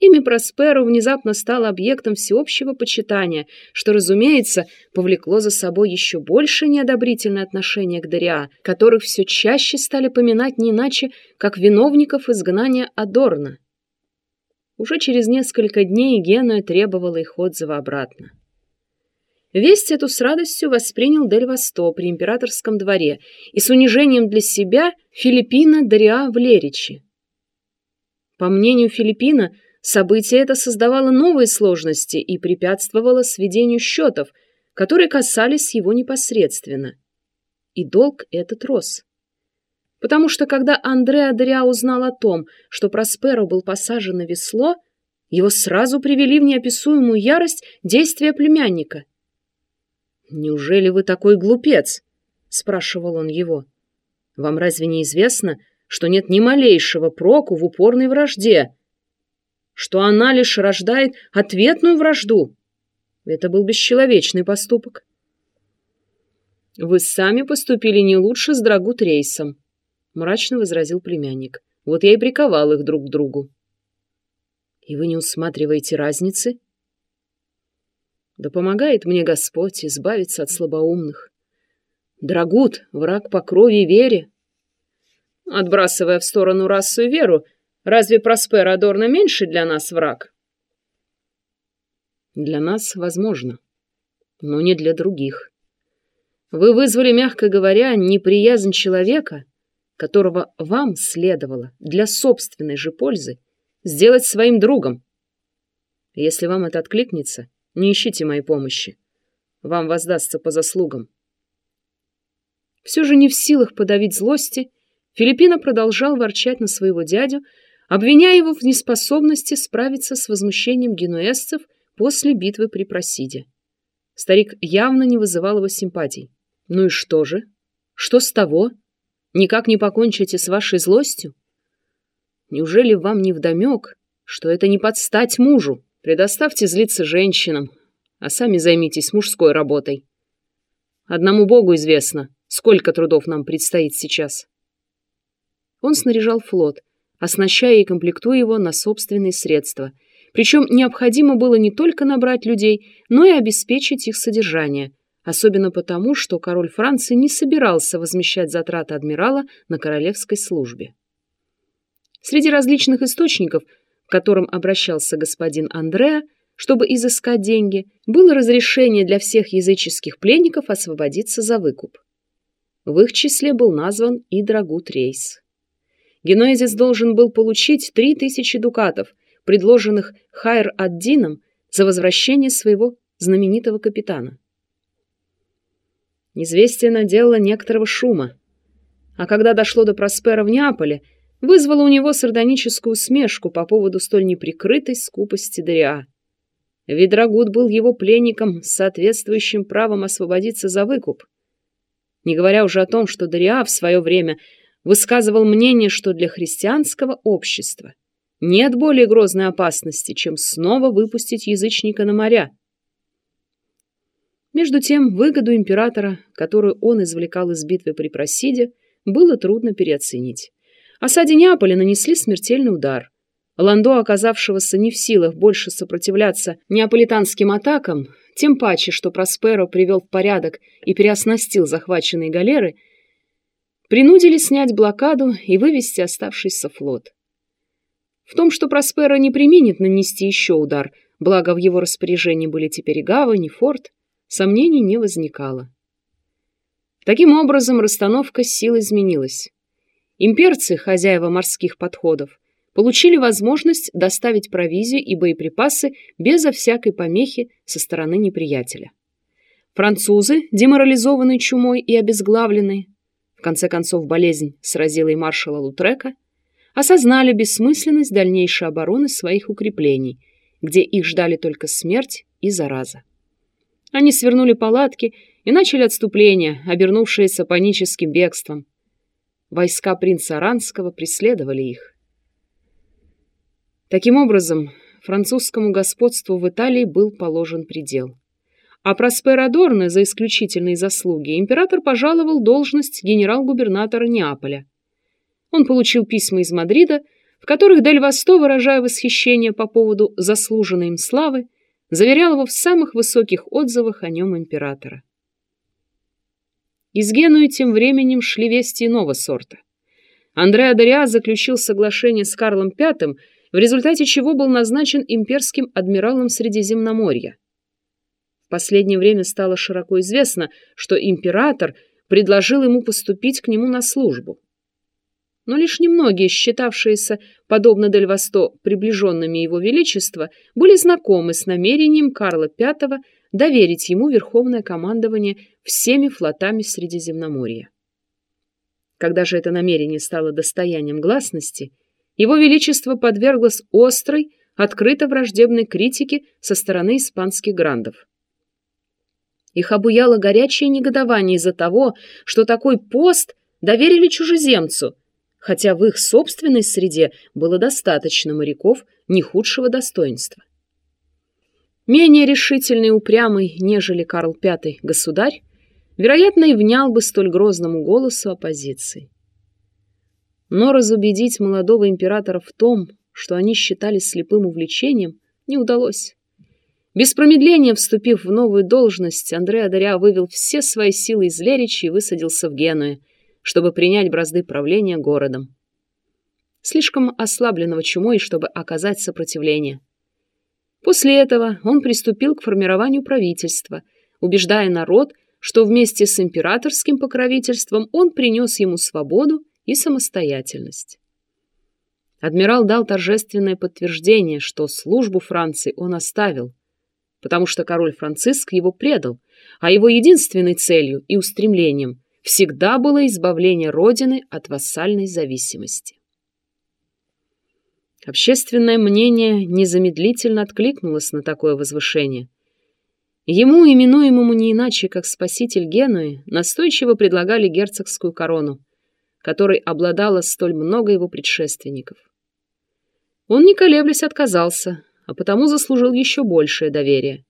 Имя Просперо внезапно стало объектом всеобщего почитания, что, разумеется, повлекло за собой еще больше неодобрительное отношение к Дориа, которых все чаще стали поминать не иначе, как виновников изгнания Адорна. Уже через несколько дней Генуя требовала их отзыва обратно. Весть эту с радостью воспринял Дель Восто при императорском дворе и с унижением для себя Филиппина Дориа Леричи. По мнению Филиппина, Событие это создавало новые сложности и препятствовало сведению счетов, которые касались его непосредственно. И долг этот рос. Потому что когда Андреа Адриа узнал о том, что Просперо был посажен на весло, его сразу привели в неописуемую ярость действия племянника. «Неужели вы такой глупец?» — спрашивал он его. «Вам разве не известно, что нет ни малейшего проку в упорной вражде?» Что она лишь рождает ответную вражду. Это был бесчеловечный поступок. «Вы сами поступили не лучше с Драгут Рейсом», — мрачно возразил племянник. «Вот я и приковал их друг к другу». «И вы не усматриваете разницы?» «Да помогает мне Господь избавиться от слабоумных. Драгут — враг по крови и вере». Отбрасывая в сторону расу и веру, Разве Проспер Адорно меньше для нас враг? Для нас возможно, но не для других. Вы вызвали, мягко говоря, неприязнь человека, которого вам следовало для собственной же пользы сделать своим другом. Если вам это откликнется, не ищите моей помощи. Вам воздастся по заслугам. Все же не в силах подавить злости, Филиппина продолжал ворчать на своего дядю, обвиняя его в неспособности справиться с возмущением генуэзцев после битвы при Просиде. Старик явно не вызывал его симпатий. «Ну и что же? Что с того? Никак не покончите с вашей злостью? Неужели вам не вдомек, что это не подстать мужу? Предоставьте злиться женщинам, а сами займитесь мужской работой. Одному Богу известно, сколько трудов нам предстоит сейчас». Он снаряжал флот — оснащая и комплектуя его на собственные средства. Причем необходимо было не только набрать людей, но и обеспечить их содержание, особенно потому, что король Франции не собирался возмещать затраты адмирала на королевской службе. Среди различных источников, к которым обращался господин Андреа, чтобы изыскать деньги, было разрешение для всех языческих пленников освободиться за выкуп. В их числе был назван и Драгут Рейс. Генуэзис должен был получить три тысячи дукатов, предложенных Хайр-ад-Дином за возвращение своего знаменитого капитана. Известие наделало некоторого шума, а когда дошло до Проспера в Неаполе, вызвало у него сардоническую усмешку по поводу столь неприкрытой скупости Дориа. Ведь Драгут был его пленником с соответствующим правом освободиться за выкуп. Не говоря уже о том, что Дориа в свое время – высказывал мнение, что для христианского общества нет более грозной опасности, чем снова выпустить язычника на моря. Между тем, выгоду императора, которую он извлекал из битвы при Просиде, было трудно переоценить. Осаде Неаполя нанесли смертельный удар. Ландо, оказавшегося не в силах больше сопротивляться неаполитанским атакам, тем паче, что Просперо привел в порядок и переоснастил захваченные галеры – принудили снять блокаду и вывести оставшийся флот. В том, что Проспера не применит нанести еще удар, благо в его распоряжении были теперь и гавань, и форт, сомнений не возникало. Таким образом, расстановка сил изменилась. Имперцы, хозяева морских подходов, получили возможность доставить провизию и боеприпасы безо всякой помехи со стороны неприятеля. Французы, деморализованные чумой и обезглавленные, в конце концов болезнь сразила и маршала Лутрека, осознали бессмысленность дальнейшей обороны своих укреплений, где их ждали только смерть и зараза. Они свернули палатки и начали отступление, обернувшееся паническим бегством. Войска принца Аранского преследовали их. Таким образом, французскому господству в Италии был положен предел а Проспера Адорно за исключительные заслуги император пожаловал должность генерал-губернатора Неаполя. Он получил письма из Мадрида, в которых Дель Васто, выражая восхищение по поводу заслуженной им славы, заверял его в самых высоких отзывах о нем императора. Из Генуи тем временем шли вести иного сорта. Андреа Дориа заключил соглашение с Карлом V, в результате чего был назначен имперским адмиралом Средиземноморья. Последнее время стало широко известно, что император предложил ему поступить к нему на службу. Но лишь немногие, считавшиеся, подобно Дель Васто, приближенными его величества, были знакомы с намерением Карла V доверить ему верховное командование всеми флотами Средиземноморья. Когда же это намерение стало достоянием гласности, его величество подверглось острой, открыто враждебной критике со стороны испанских грандов. Их обуяло горячее негодование из-за того, что такой пост доверили чужеземцу, хотя в их собственной среде было достаточно моряков не худшего достоинства. Менее решительный и упрямый, нежели Карл V государь, вероятно, и внял бы столь грозному голосу оппозиции. Но разубедить молодого императора в том, что они считали слепым увлечением, не удалось. Без промедления вступив в новую должность, Андреа Даря вывел все свои силы из Леричи и высадился в Генуе, чтобы принять бразды правления городом. Слишком ослабленного чумой, чтобы оказать сопротивление. После этого он приступил к формированию правительства, убеждая народ, что вместе с императорским покровительством он принес ему свободу и самостоятельность. Адмирал дал торжественное подтверждение, что службу Франции он оставил, потому что король Франциск его предал, а его единственной целью и устремлением всегда было избавление Родины от вассальной зависимости. Общественное мнение незамедлительно откликнулось на такое возвышение. Ему, именуемому не иначе, как спаситель Генуи, настойчиво предлагали герцогскую корону, которой обладало столь много его предшественников. Он, не колеблясь, отказался, а потому заслужил еще большее доверие.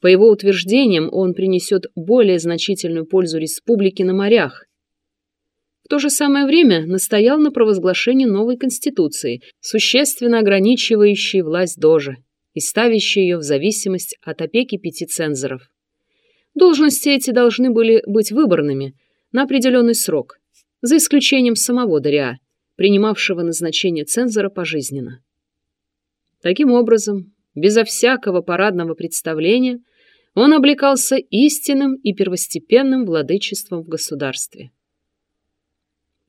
По его утверждениям, он принесет более значительную пользу республике на морях. В то же самое время настоял на провозглашении новой конституции, существенно ограничивающей власть Дожа и ставящей ее в зависимость от опеки пяти цензоров. Должности эти должны были быть выборными на определенный срок, за исключением самого Дориа, принимавшего назначение цензора пожизненно. Таким образом, безо всякого парадного представления, он облекался истинным и первостепенным владычеством в государстве.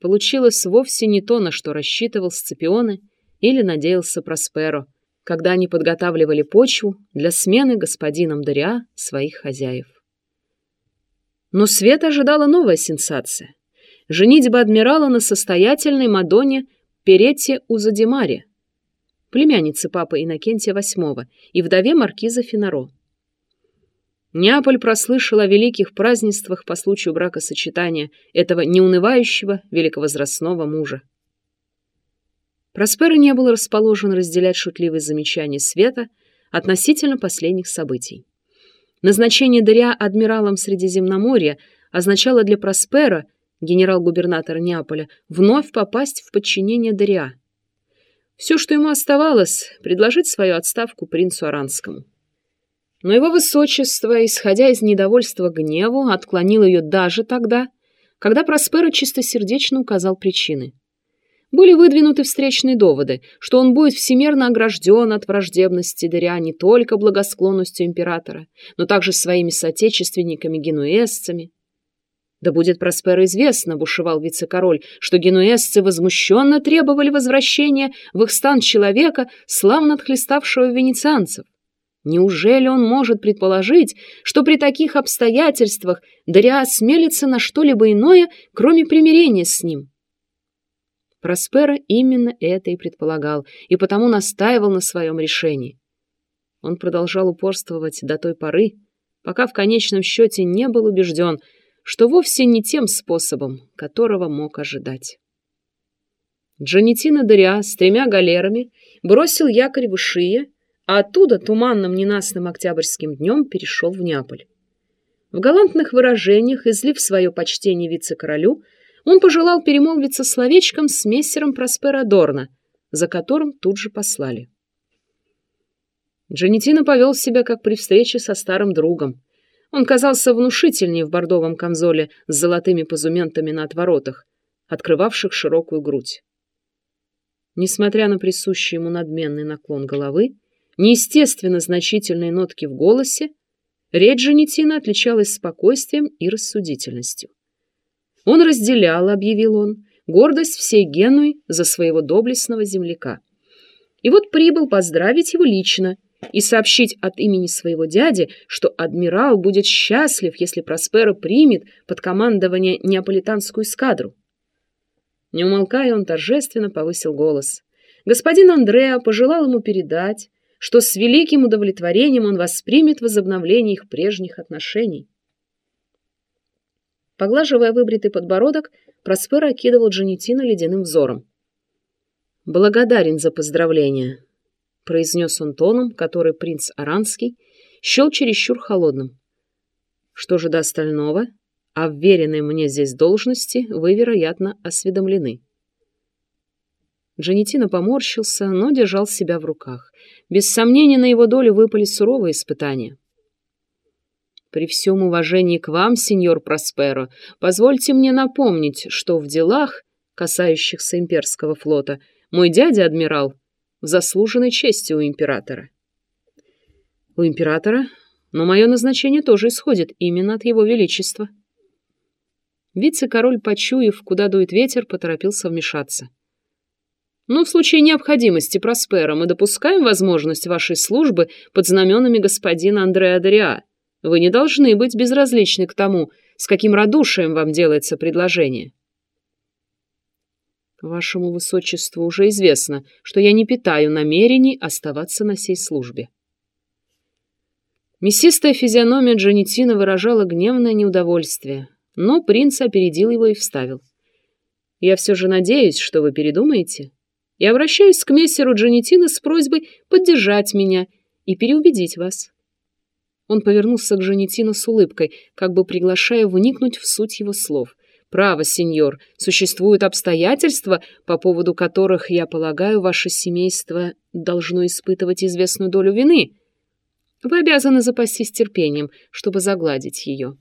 Получилось вовсе не то, на что рассчитывал Сципионы или надеялся Просперо, когда они подготавливали почву для смены господином Дориа своих хозяев. Но свет ожидала новая сенсация. Женитьба адмирала на состоятельной Мадонне Перете Узадимаре, племяннице папы Иннокентия VIII и вдове маркиза Финаро. Неаполь прослышал о великих празднествах по случаю бракосочетания этого неунывающего великовозрастного мужа. Проспера не был расположен разделять шутливые замечания Света относительно последних событий. Назначение Дария адмиралом Средиземноморья означало для Проспера, генерал-губернатора Неаполя, вновь попасть в подчинение Дария. Все, что ему оставалось, предложить свою отставку принцу Аранскому. Но его высочество, исходя из недовольства гневу, отклонил ее даже тогда, когда Проспера чистосердечно указал причины. Были выдвинуты встречные доводы, что он будет всемерно огражден от враждебности Дыря не только благосклонностью императора, но также своими соотечественниками-генуэзцами, «Да будет Проспера известно», — бушевал вице-король, «что генуэзцы возмущенно требовали возвращения в их стан человека, славно отхлеставшего венецианцев. Неужели он может предположить, что при таких обстоятельствах Дариа осмелится на что-либо иное, кроме примирения с ним?» Проспера именно это и предполагал, и потому настаивал на своем решении. Он продолжал упорствовать до той поры, пока в конечном счете не был убежден — что вовсе не тем способом, которого мог ожидать. Джанетина Дыря с тремя галерами бросил якорь в Ишие, а оттуда туманным ненастным октябрьским днем перешел в Неаполь. В галантных выражениях, излив свое почтение вице-королю, он пожелал перемолвиться словечком с мессером Проспера Дорна, за которым тут же послали. Джанетина повел себя, как при встрече со старым другом. Он казался внушительнее в бордовом камзоле с золотыми позументами на отворотах, открывавших широкую грудь. Несмотря на присущий ему надменный наклон головы, неестественно значительные нотки в голосе, речь Жанетина отличалась спокойствием и рассудительностью. Он разделял, объявил он, гордость всей Генуи за своего доблестного земляка. И вот прибыл поздравить его лично и сообщить от имени своего дяди, что адмирал будет счастлив, если Просперо примет под командование неаполитанскую эскадру. Не умолкая, он торжественно повысил голос. Господин Андреа пожелал ему передать, что с великим удовлетворением он воспримет возобновление их прежних отношений. Поглаживая выбритый подбородок, Проспер окидывал Джанетина ледяным взором. «Благодарен за поздравление», — произнес он тоном, который принц Аранский счел чересчур холодным. «Что же до остального? О вверенной мне здесь должности вы, вероятно, осведомлены». Джанетина поморщился, но держал себя в руках. Без сомнения, на его долю выпали суровые испытания. При всем уважении к вам, сеньор Просперо, позвольте мне напомнить, что в делах, касающихся имперского флота, мой дядя-адмирал в заслуженной чести у императора. У императора? Но мое назначение тоже исходит именно от его величества. Вице-король, почуяв, куда дует ветер, поторопился вмешаться. Но в случае необходимости, Проспера, мы допускаем возможность вашей службы под знаменами господина Андреа Дориа. Вы не должны быть безразличны к тому, с каким радушием вам делается предложение. Вашему высочеству уже известно, что я не питаю намерений оставаться на сей службе. Мясистая физиономия Джанетина выражала гневное неудовольствие, но принц опередил его и вставил. «Я все же надеюсь, что вы передумаете?» и обращаюсь к мессеру Джанетина с просьбой поддержать меня и переубедить вас. Он повернулся к Джанетину с улыбкой, как бы приглашая вникнуть в суть его слов. «Право, сеньор, существуют обстоятельства, по поводу которых, я полагаю, ваше семейство должно испытывать известную долю вины. Вы обязаны запастись терпением, чтобы загладить ее».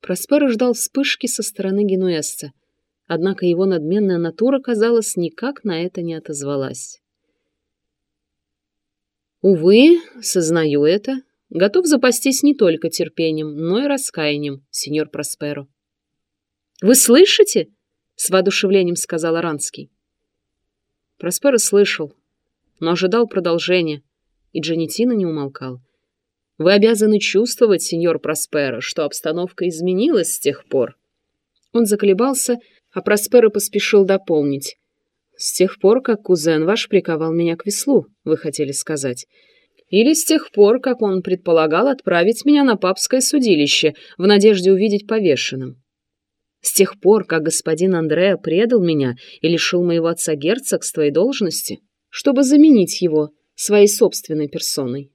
Проспер ждал вспышки со стороны генуэзца — Однако его надменная натура, казалось, никак на это не отозвалась. Увы, сознаю это, готов запастись не только терпением, но и раскаянием, сеньор Просперо. «Вы слышите?» — с воодушевлением сказал Аранский. Просперо слышал, но ожидал продолжения, и Джанетина не умолкал. «Вы обязаны чувствовать, сеньор Просперо, что обстановка изменилась с тех пор». Он заколебался, а Просперо поспешил дополнить. «С тех пор, как кузен ваш приковал меня к веслу, вы хотели сказать. Или с тех пор, как он предполагал отправить меня на папское судилище в надежде увидеть повешенным. С тех пор, как господин Андреа предал меня и лишил моего отца герцогства и должности, чтобы заменить его своей собственной персоной.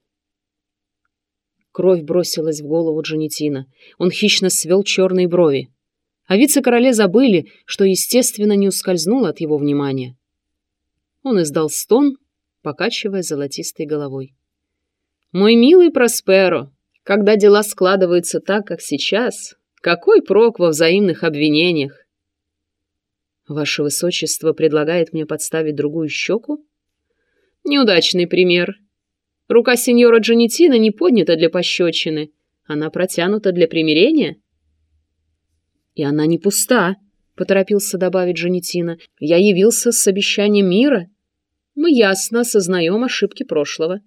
Кровь бросилась в голову Джанетина. Он хищно свел черные брови. А вице-короле забыли, что, естественно, не ускользнуло от его внимания. Он издал стон, покачивая золотистой головой. «Мой милый Просперо, когда дела складываются так, как сейчас, какой прок во взаимных обвинениях? Ваше Высочество предлагает мне подставить другую щеку? Неудачный пример. Рука сеньора Джанетина не поднята для пощечины, она протянута для примирения». «И она не пуста», — поторопился добавить Жанетина. «Я явился с обещанием мира. Мы ясно осознаем ошибки прошлого.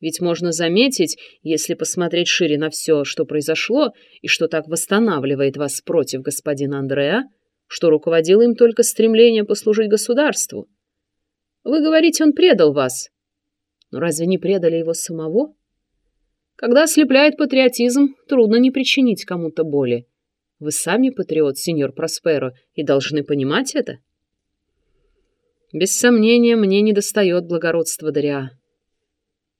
Ведь можно заметить, если посмотреть шире на все, что произошло, и что так восстанавливает вас против господина Андреа, что руководило им только стремление послужить государству. Вы говорите, он предал вас. Но разве не предали его самого? Когда ослепляет патриотизм, трудно не причинить кому-то боли. Вы сами патриот, сеньор Просперо, и должны понимать это. Без сомнения, мне недостает благородства Дариа.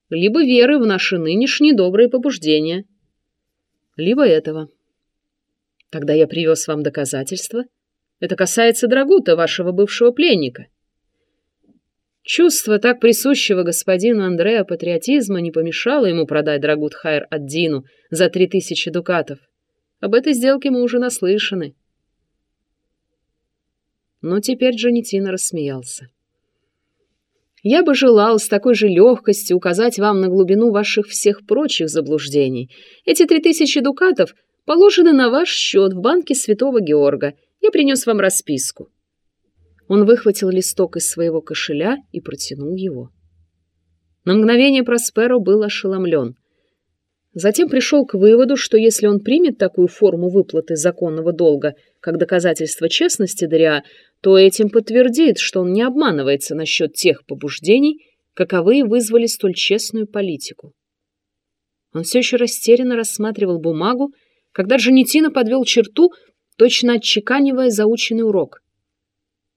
Либо веры в наши нынешние добрые побуждения, либо этого. Тогда я привез вам доказательства. Это касается Драгута, вашего бывшего пленника. Чувство так присущего господину Андреа патриотизма не помешало ему продать Драгут Хайр Аддину за три тысячи дукатов. Об этой сделке мы уже наслышаны. Но теперь Джанетина рассмеялся. Я бы желал с такой же легкостью указать вам на глубину ваших всех прочих заблуждений. Эти три тысячи дукатов положены на ваш счет в банке Святого Георга. Я принес вам расписку. Он выхватил листок из своего кошеля и протянул его. На мгновение Просперо был ошеломлен. Затем пришел к выводу, что если он примет такую форму выплаты законного долга, как доказательство честности Дариа, то этим подтвердит, что он не обманывается насчет тех побуждений, каковые вызвали столь честную политику. Он все еще растерянно рассматривал бумагу, когда Джанетина подвел черту, точно отчеканивая заученный урок.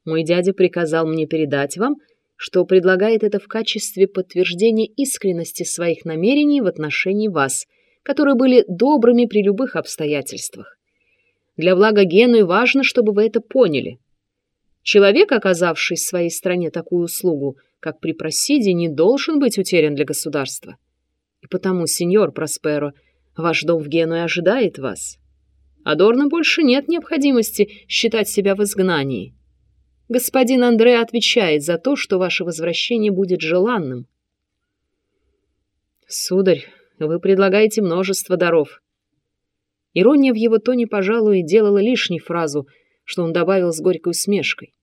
Мой дядя приказал мне передать вам, что предлагает это в качестве подтверждения искренности своих намерений в отношении вас, которые были добрыми при любых обстоятельствах. Для блага Гены важно, чтобы вы это поняли. Человек, оказавший своей стране такую услугу, как при Просиде, не должен быть утерян для государства. И потому, сеньор Просперо, ваш дом в Генуе ожидает вас. Адорно больше нет необходимости считать себя в изгнании. Господин Андре отвечает за то, что ваше возвращение будет желанным. Сударь, вы предлагаете множество даров. Ирония в его тоне, пожалуй, делала лишней фразу, что он добавил с горькой усмешкой.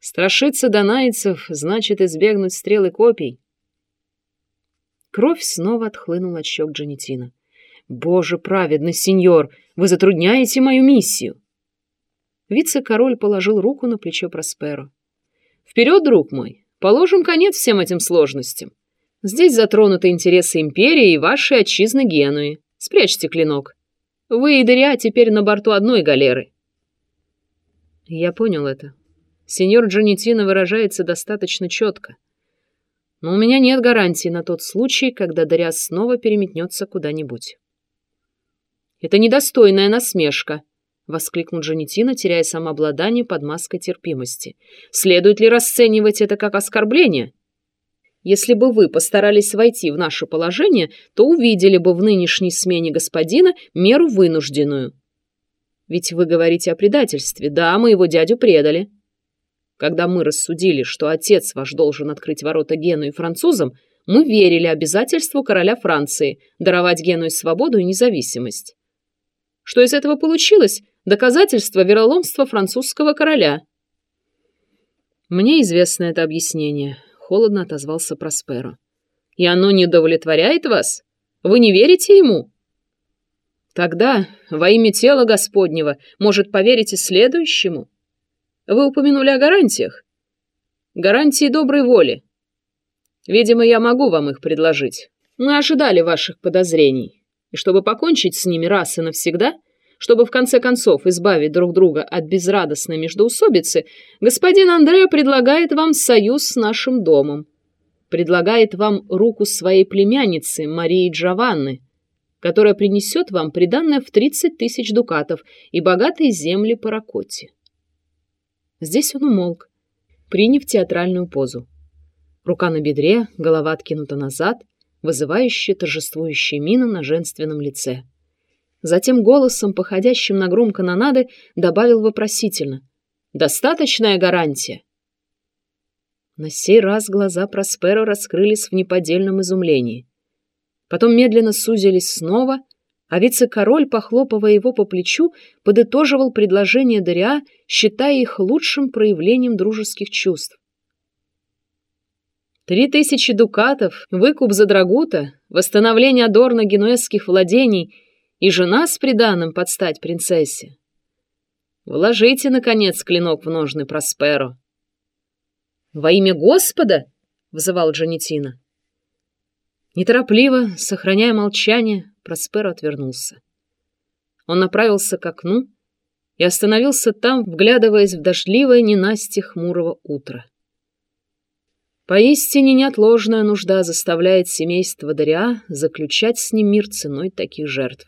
Страшиться донайцев значит избегнуть стрелы копий. Кровь снова отхлынула от щек Джанетина. «Боже праведный сеньор, вы затрудняете мою миссию!» Вице-король положил руку на плечо Просперо. «Вперед, друг мой! Положим конец всем этим сложностям. Здесь затронуты интересы империи и вашей отчизны Генуи. Спрячьте клинок. Вы и Дыря теперь на борту одной галеры». Я понял это. Сеньор Джанетино выражается достаточно четко. Но у меня нет гарантии на тот случай, когда Дыря снова переметнется куда-нибудь. Это недостойная насмешка, — воскликнул Джанетина, теряя самообладание под маской терпимости. «Следует ли расценивать это как оскорбление? Если бы вы постарались войти в наше положение, то увидели бы в нынешней смене господина меру вынужденную. Ведь вы говорите о предательстве. Да, мы его дядю предали. Когда мы рассудили, что отец ваш должен открыть ворота Гену и французам, мы верили обязательству короля Франции даровать Гену свободу и независимость. Что из этого получилось? Доказательство вероломства французского короля. Мне известно это объяснение, холодно отозвался Просперо. И оно не удовлетворяет вас? Вы не верите ему? Тогда, во имя тела Господнего, может, поверите следующему? Вы упомянули о гарантиях. Гарантии доброй воли. Видимо, я могу вам их предложить. Мы ожидали ваших подозрений. И чтобы покончить с ними раз и навсегда, чтобы в конце концов избавить друг друга от безрадостной междоусобицы, господин Андреа предлагает вам союз с нашим домом. Предлагает вам руку своей племянницы Марии Джованны, которая принесет вам приданное в 30 тысяч дукатов и богатые земли по Ракоте. Здесь он умолк, приняв театральную позу. Рука на бедре, голова откинута назад, вызывающая торжествующая мина на женственном лице. Затем голосом, походящим на гром канонады, добавил вопросительно. «Достаточная гарантия?» На сей раз глаза Просперо раскрылись в неподдельном изумлении. Потом медленно сузились снова, а вице-король, похлопывая его по плечу, подытоживал предложение Дориа, считая их лучшим проявлением дружеских чувств. Три тысячи дукатов, выкуп за Драгута, восстановление Адорна генуэзских владений и жена с приданым под стать принцессе. Вложите, наконец, клинок в ножны Просперо. «Во имя Господа!» — взывал Джанетина. Неторопливо, сохраняя молчание, Просперо отвернулся. Он направился к окну и остановился там, вглядываясь в дождливое ненастье хмурого утра. Поистине неотложная нужда заставляет семейство Дариа заключать с ним мир ценой таких жертв.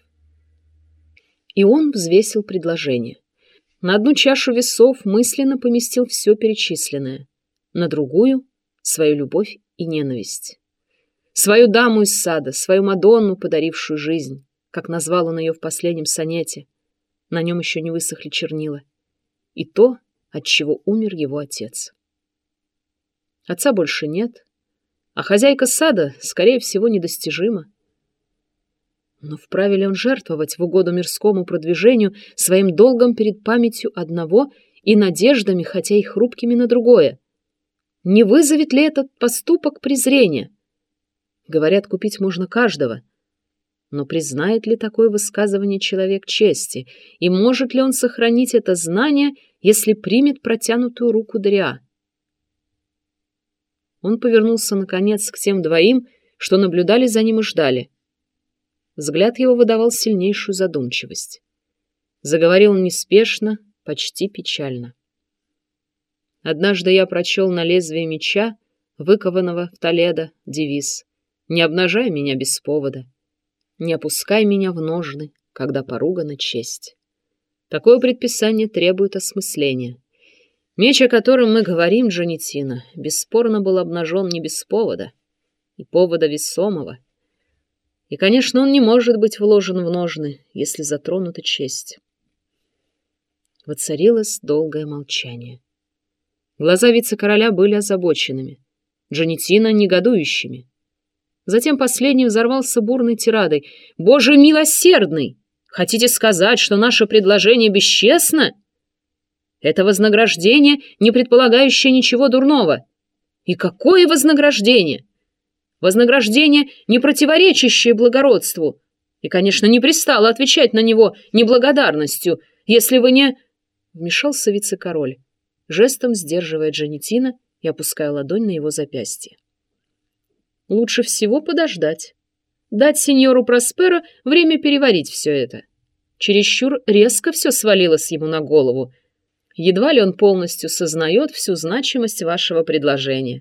И он взвесил предложение. На одну чашу весов мысленно поместил все перечисленное, на другую свою любовь и ненависть. Свою даму из сада, свою Мадонну, подарившую жизнь, как назвал он ее в последнем сонете. На нем еще не высохли чернила. И то, от чего умер его отец. Отца больше нет, а хозяйка сада, скорее всего, недостижима. Но вправе ли он жертвовать в угоду мирскому продвижению своим долгом перед памятью одного и надеждами, хотя и хрупкими на другое? Не вызовет ли этот поступок презрения? Говорят, купить можно каждого. Но признает ли такое высказывание человек чести? И может ли он сохранить это знание, если примет протянутую руку Дриа? Он повернулся, наконец, к тем двоим, что наблюдали за ним и ждали. Взгляд его выдавал сильнейшую задумчивость. Заговорил неспешно, почти печально. Однажды я прочел на лезвие меча, выкованного в Толедо, девиз «Не обнажай меня без повода, не опускай меня в ножны, когда поругана честь». Такое предписание требует осмысления. Меч, о котором мы говорим, Джанетина, бесспорно был обнажен не без повода, и повода весомого. И, конечно, он не может быть вложен в ножны, если затронута честь. Воцарилось долгое молчание. Глаза вице-короля были озабоченными, Джанетина — негодующими. Затем последний взорвался бурной тирадой. «Боже милосердный! Хотите сказать, что наше предложение бесчестно?» Это вознаграждение, не предполагающее ничего дурного. И какое вознаграждение? Вознаграждение, не противоречащее благородству. И, конечно, не пристало отвечать на него неблагодарностью, если вы не... Вмешался вице-король, жестом сдерживая Джанетина и опуская ладонь на его запястье. Лучше всего подождать. Дать сеньору Просперо время переварить все это. Чересчур резко все свалилось ему на голову — Едва ли он полностью сознает всю значимость вашего предложения.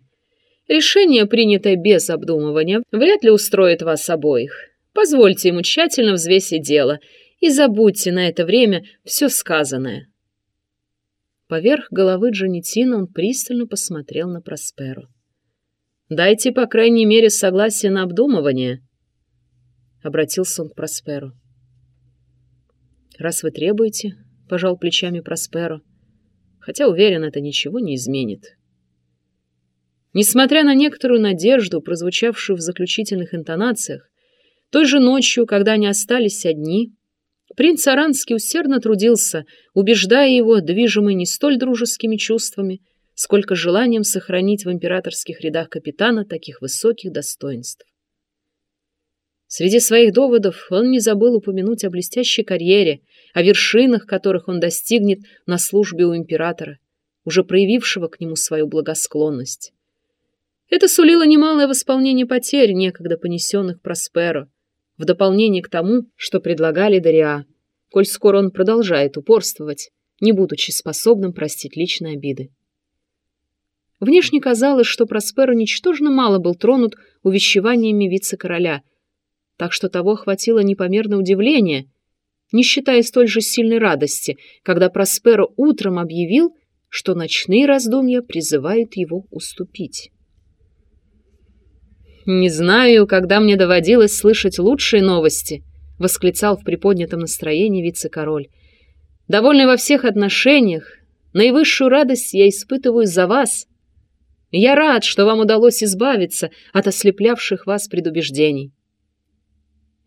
Решение, принятое без обдумывания, вряд ли устроит вас обоих. Позвольте ему тщательно взвесить дело и забудьте на это время все сказанное. Поверх головы Джанетина он пристально посмотрел на Просперу. «Дайте, по крайней мере, согласие на обдумывание», — обратился он к Просперу. «Раз вы требуете», — пожал плечами Просперу, — хотя, уверен, это ничего не изменит. Несмотря на некоторую надежду, прозвучавшую в заключительных интонациях, той же ночью, когда они остались одни, принц Аранский усердно трудился, убеждая его, движимый не столь дружескими чувствами, сколько желанием сохранить в императорских рядах капитана таких высоких достоинств. Среди своих доводов он не забыл упомянуть о блестящей карьере, о вершинах, которых он достигнет на службе у императора, уже проявившего к нему свою благосклонность. Это сулило немалое восполнение потерь, некогда понесенных Просперо, в дополнение к тому, что предлагали Дариа, коль скоро он продолжает упорствовать, не будучи способным простить личные обиды. Внешне казалось, что Просперо ничтожно мало был тронут увещеваниями вице-короля — так что того охватило непомерное удивление, не считая столь же сильной радости, когда Просперо утром объявил, что ночные раздумья призывают его уступить. «Не знаю, когда мне доводилось слышать лучшие новости», — восклицал в приподнятом настроении вице-король. «Довольный во всех отношениях, наивысшую радость я испытываю за вас. Я рад, что вам удалось избавиться от ослеплявших вас предубеждений.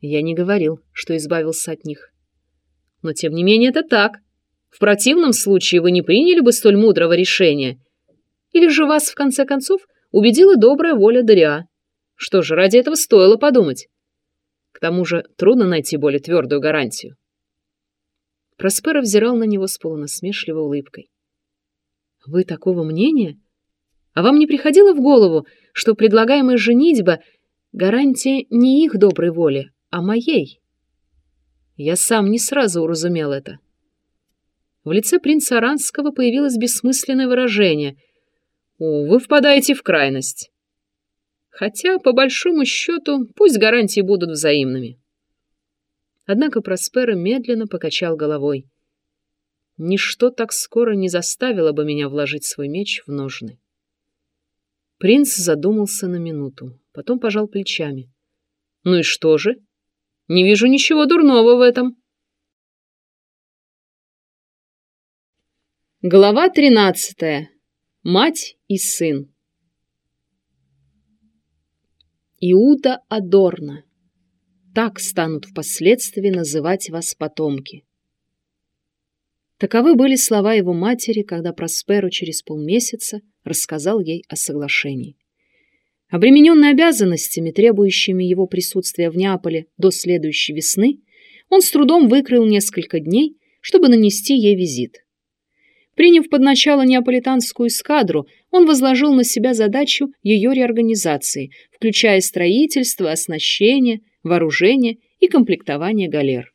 Я не говорил, что избавился от них. Но тем не менее это так. В противном случае вы не приняли бы столь мудрого решения. Или же вас, в конце концов, убедила добрая воля Дариа. Что же, ради этого стоило подумать. К тому же трудно найти более твердую гарантию. Проспера взирал на него с полунасмешливой улыбкой. «Вы такого мнения? А вам не приходило в голову, что предлагаемая женитьба — гарантия не их доброй воли, а моей. Я сам не сразу уразумел это. В лице принца Аранского появилось бессмысленное выражение. «О, вы впадаете в крайность». Хотя, по большому счету, пусть гарантии будут взаимными. Однако Проспера медленно покачал головой. Ничто так скоро не заставило бы меня вложить свой меч в ножны. Принц задумался на минуту, потом пожал плечами. «Ну и что же? Не вижу ничего дурного в этом». Глава тринадцатая. Мать и сын. Иуда Адорна. Так станут впоследствии называть вас потомки. Таковы были слова его матери, когда Просперу через полмесяца рассказал ей о соглашении. Обремененный обязанностями, требующими его присутствия в Неаполе до следующей весны, он с трудом выкроил несколько дней, чтобы нанести ей визит. Приняв под начало неаполитанскую эскадру, он возложил на себя задачу ее реорганизации, включая строительство, оснащение, вооружение и комплектование галер.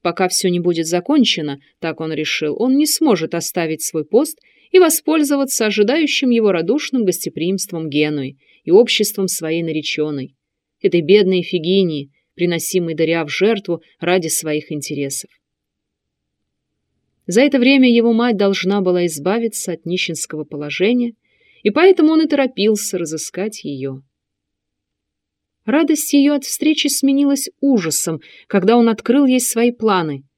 Пока все не будет закончено, так он решил, он не сможет оставить свой пост и воспользоваться ожидающим его радушным гостеприимством Генуи и обществом своей нареченной, этой бедной Фигинии, приносимой Дарья в жертву ради своих интересов. За это время его мать должна была избавиться от нищенского положения, и поэтому он и торопился разыскать ее. Радость ее от встречи сменилась ужасом, когда он открыл ей свои планы —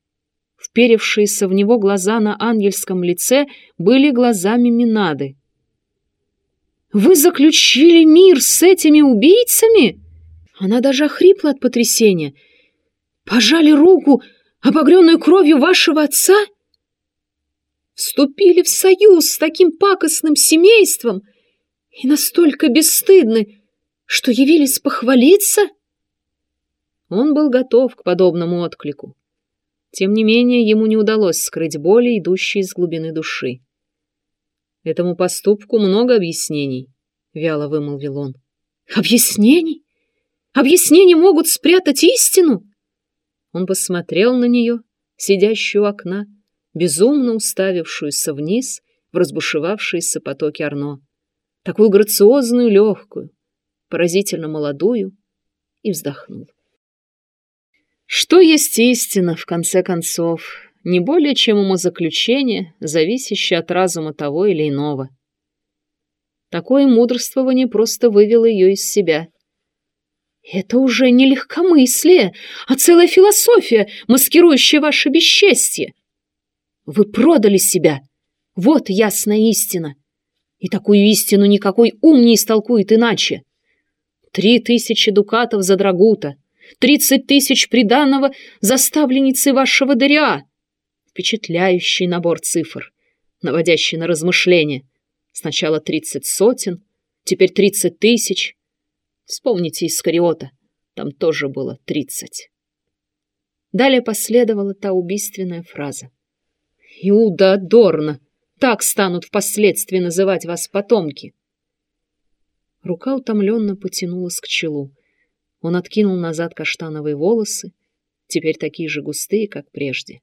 Вперевшиеся в него глаза на ангельском лице были глазами Минады. «Вы заключили мир с этими убийцами?» Она даже охрипла от потрясения. «Пожали руку, обогренную кровью вашего отца?» «Вступили в союз с таким пакостным семейством и настолько бесстыдны, что явились похвалиться?» Он был готов к подобному отклику. Тем не менее, ему не удалось скрыть боли, идущие из глубины души. «Этому поступку много объяснений», — вяло вымолвил он. «Объяснений? Объяснения могут спрятать истину?» Он посмотрел на нее, сидящую у окна, безумно уставившуюся вниз в разбушевавшиеся потоки Арно, такую грациозную, легкую, поразительно молодую, и вздохнул. Что есть истина, в конце концов, не более чем умозаключение, зависящее от разума того или иного. Такое мудрствование просто вывело ее из себя. «Это уже не легкомыслие, а целая философия, маскирующая ваше бесчестье. Вы продали себя. Вот ясная истина. И такую истину никакой ум не истолкует иначе. Три тысячи дукатов за Драгута — Тридцать тысяч приданного заставленницы вашего Дариа. Впечатляющий набор цифр, наводящий на размышления. Сначала тридцать сотен, теперь тридцать тысяч. Вспомните Искариота, там тоже было тридцать. Далее последовала та убийственная фраза. «Иуда Дорна! Так станут впоследствии называть вас потомки!» Рука утомленно потянулась к челу. Он откинул назад каштановые волосы, теперь такие же густые, как прежде.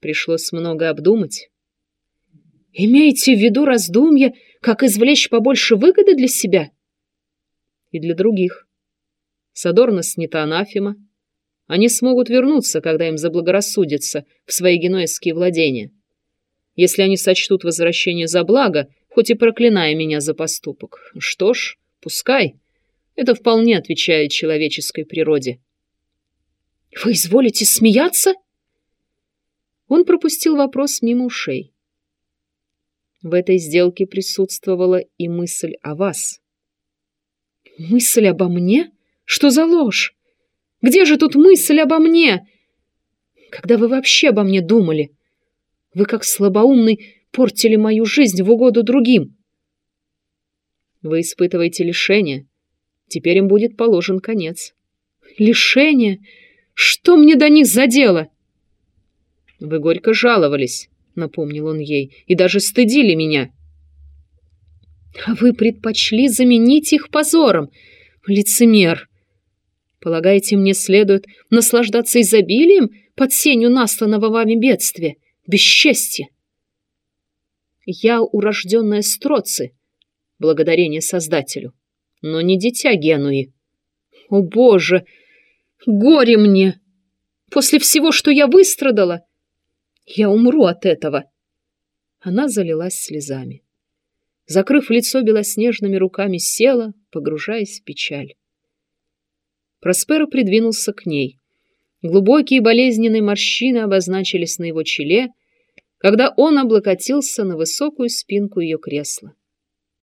Пришлось много обдумать. Имеете в виду раздумья, как извлечь побольше выгоды для себя? И для других. Садорна снята анафема. Они смогут вернуться, когда им заблагорассудится, в свои генуэзские владения. Если они сочтут возвращение за благо, хоть и проклиная меня за поступок. Что ж, пускай. Это вполне отвечает человеческой природе. «Вы изволите смеяться?» Он пропустил вопрос мимо ушей. В этой сделке присутствовала и мысль о вас. «Мысль обо мне? Что за ложь? Где же тут мысль обо мне? Когда вы вообще обо мне думали? Вы, как слабоумный, портили мою жизнь в угоду другим. Вы испытываете лишение, Теперь им будет положен конец. Лишение? Что мне до них за дело? Вы горько жаловались, напомнил он ей, и даже стыдили меня. А вы предпочли заменить их позором. Лицемер. Полагаете, мне следует наслаждаться изобилием под сенью насланного вами бедствия, бесчестья? Я урожденная Строци, благодарение Создателю но не дитя Генуи. О, Боже! Горе мне! После всего, что я выстрадала, я умру от этого. Она залилась слезами. закрыв лицо белоснежными руками, села, погружаясь в печаль. Просперо придвинулся к ней. Глубокие болезненные морщины обозначились на его челе, когда он облокотился на высокую спинку ее кресла.